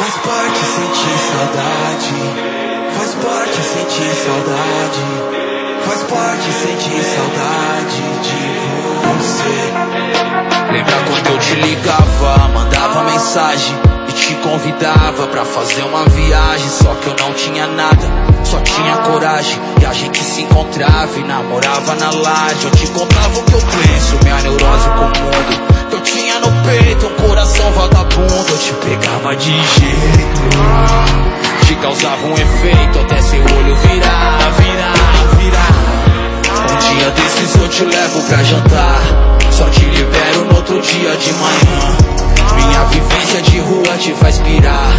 Faz parte sentir saudade. Faz parte sentir saudade. Faz parte sentir saudade de você. Lembra quando eu te ligava, mandava mensagem e te convidava pra fazer uma viagem, só que eu não tinha nada, só tinha coragem e a gente se encontrava e namorava na laje. Eu te contava o que eu penso, minha neurose com o mundo. Eu tinha no peito um coração vagabundo, eu te pegava de jeito, te causava um efeito até seu olho virar, virar, virar. Um dia desses eu te levo pra jantar, só te libero no outro dia de manhã. Minha vivência de rua te faz pirar.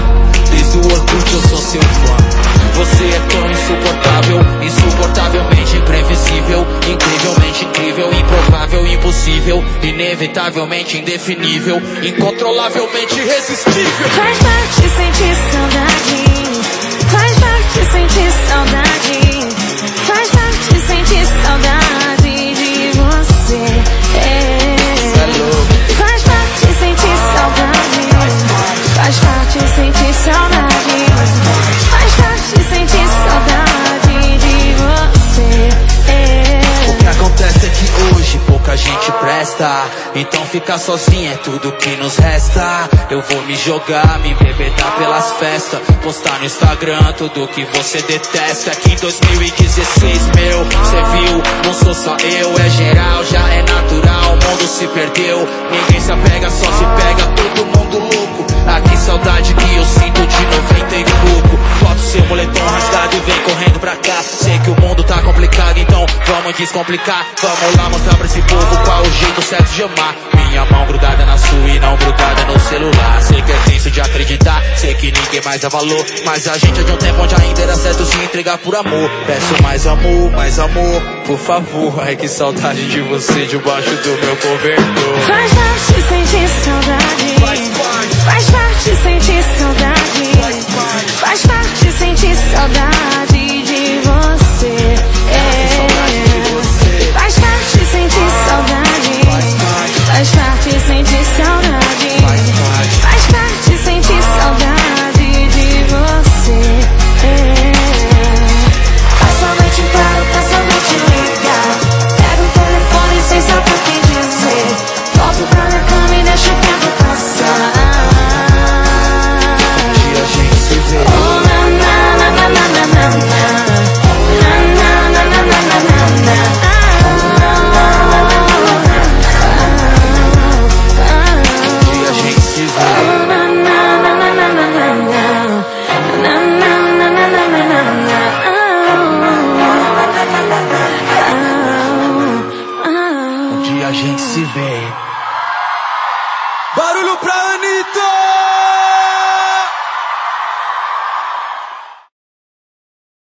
Desde o Orkut eu sou seu fã. Você é tão insuportável, insuportavelmente imprevisível, incrivelmente incrível, improvável, impossível, inevitavelmente indefinível, incontrolavelmente irresistível. Faz parte sentir presta. Então ficar sozinha é tudo que nos resta. Eu vou me jogar, me embebedar pelas festas. Postar no Instagram tudo que você detesta. Que em 2016, meu, cê viu? Não sou só eu, é geral, já é natural. O mundo se perdeu. Ninguém se apega, só se pega, todo vamos descomplicar. Vamos lá mostrar pra esse povo qual o jeito certo de amar. Minha mão grudada na sua e não grudada no celular. Sei que é tenso de acreditar, sei que ninguém mais dá valor. Mas a gente é de um tempo onde ainda era certo se entregar por amor. Peço mais amor, mais amor, por favor. Ai que saudade de você debaixo do meu cobertor. Faz parte sentir saudade. Faz parte sentir a gente se vê. Barulho pra Anitta!